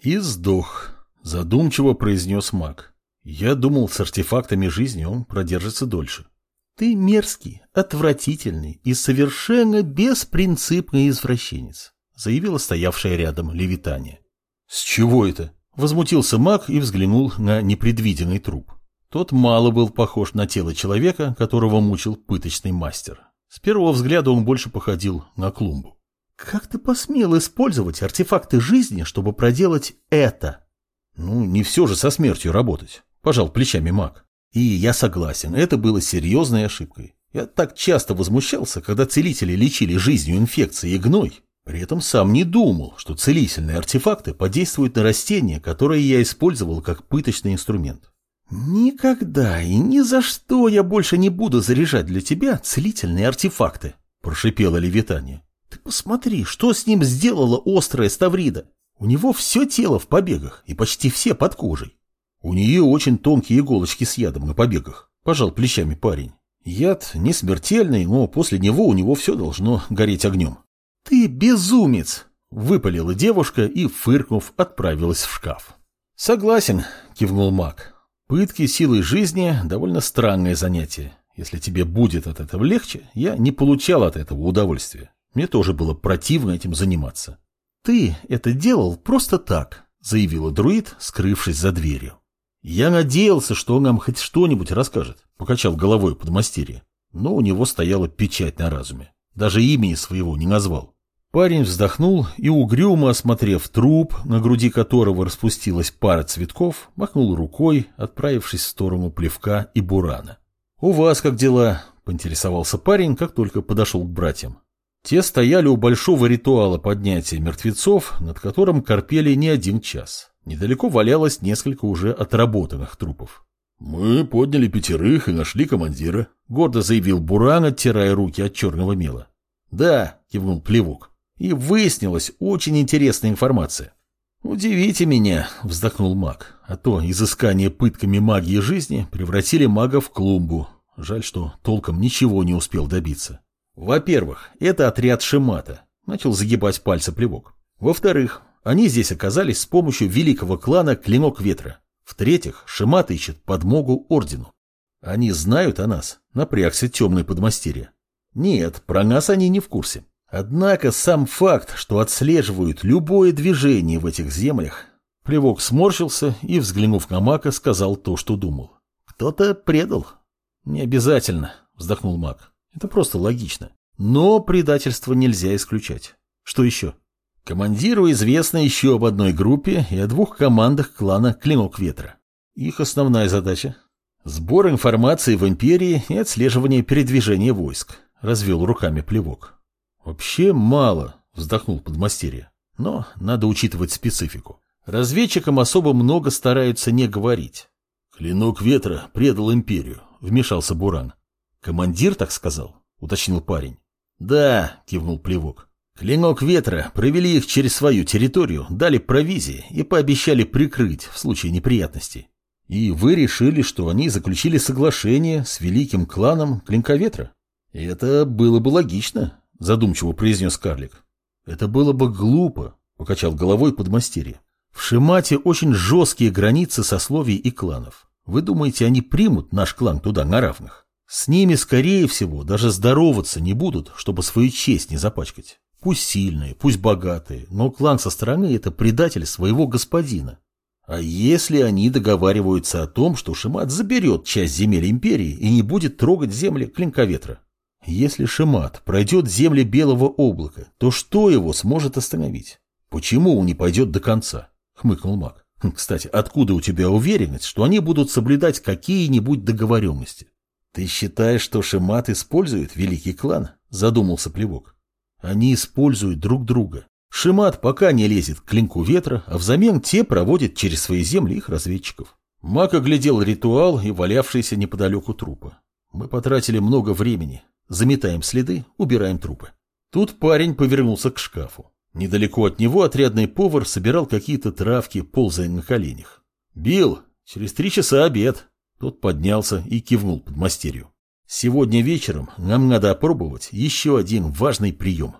И сдох, задумчиво произнес маг. Я думал, с артефактами жизни он продержится дольше. Ты мерзкий, отвратительный и совершенно беспринципный извращенец, заявила стоявшая рядом Левитания. С чего это? Возмутился маг и взглянул на непредвиденный труп. Тот мало был похож на тело человека, которого мучил пыточный мастер. С первого взгляда он больше походил на клумбу. Как ты посмел использовать артефакты жизни, чтобы проделать это? Ну, не все же со смертью работать, пожал плечами маг. И я согласен, это было серьезной ошибкой. Я так часто возмущался, когда целители лечили жизнью инфекции и гной. При этом сам не думал, что целительные артефакты подействуют на растения, которые я использовал как пыточный инструмент. «Никогда и ни за что я больше не буду заряжать для тебя целительные артефакты», – прошипело Левитание. «Ты посмотри, что с ним сделала острая Ставрида. У него все тело в побегах и почти все под кожей. У нее очень тонкие иголочки с ядом на побегах, пожал плечами парень. Яд не смертельный, но после него у него все должно гореть огнем. Ты безумец! Выпалила девушка и, фыркнув, отправилась в шкаф. Согласен, кивнул маг. Пытки силой жизни – довольно странное занятие. Если тебе будет от этого легче, я не получал от этого удовольствия. Мне тоже было противно этим заниматься. Ты это делал просто так, заявила друид, скрывшись за дверью. Я надеялся, что он нам хоть что-нибудь расскажет, покачал головой подмастерье. Но у него стояла печать на разуме. Даже имени своего не назвал. Парень вздохнул и, угрюмо осмотрев труп, на груди которого распустилась пара цветков, махнул рукой, отправившись в сторону плевка и бурана. «У вас как дела?» – поинтересовался парень, как только подошел к братьям. Те стояли у большого ритуала поднятия мертвецов, над которым корпели не один час. Недалеко валялось несколько уже отработанных трупов. «Мы подняли пятерых и нашли командира», — гордо заявил Буран, оттирая руки от черного мела. «Да», — кивнул Плевок, — «и выяснилась очень интересная информация». «Удивите меня», — вздохнул маг, «а то изыскание пытками магии жизни превратили мага в клумбу. Жаль, что толком ничего не успел добиться». «Во-первых, это отряд Шимата», — начал загибать пальцы Плевок. «Во-вторых, они здесь оказались с помощью великого клана Клинок Ветра. В-третьих, Шимат ищет подмогу ордену. Они знают о нас, напрягся темный подмастерье. Нет, про нас они не в курсе. Однако сам факт, что отслеживают любое движение в этих землях... Плевок сморщился и, взглянув на Мака, сказал то, что думал. Кто-то предал. Не обязательно, вздохнул Мак. Это просто логично. Но предательство нельзя исключать. Что еще? Командиру известно еще об одной группе и о двух командах клана Клинок Ветра. Их основная задача – сбор информации в Империи и отслеживание передвижения войск, развел руками плевок. Вообще мало, вздохнул подмастерье, но надо учитывать специфику. Разведчикам особо много стараются не говорить. Клинок Ветра предал Империю, вмешался Буран. Командир так сказал, уточнил парень. Да, кивнул плевок. Клинок ветра провели их через свою территорию, дали провизии и пообещали прикрыть в случае неприятностей. И вы решили, что они заключили соглашение с великим кланом Клинка Ветра? Это было бы логично, задумчиво произнес карлик. Это было бы глупо, покачал головой подмастерье. В Шимате очень жесткие границы сословий и кланов. Вы думаете, они примут наш клан туда на равных? С ними, скорее всего, даже здороваться не будут, чтобы свою честь не запачкать. Пусть сильные, пусть богатые, но клан со стороны – это предатель своего господина. А если они договариваются о том, что Шимат заберет часть земель империи и не будет трогать земли Клинковетра? Если Шимат пройдет земли Белого облака, то что его сможет остановить? Почему он не пойдет до конца? Хмыкнул маг. Хм, кстати, откуда у тебя уверенность, что они будут соблюдать какие-нибудь договоренности? Ты считаешь, что Шимат использует великий клан? Задумался Плевок. Они используют друг друга. Шимат пока не лезет к клинку ветра, а взамен те проводят через свои земли их разведчиков. Мак оглядел ритуал и валявшиеся неподалеку трупы. Мы потратили много времени. Заметаем следы, убираем трупы. Тут парень повернулся к шкафу. Недалеко от него отрядный повар собирал какие-то травки, ползая на коленях. «Билл, через три часа обед». Тот поднялся и кивнул под мастерью. Сегодня вечером нам надо опробовать еще один важный прием.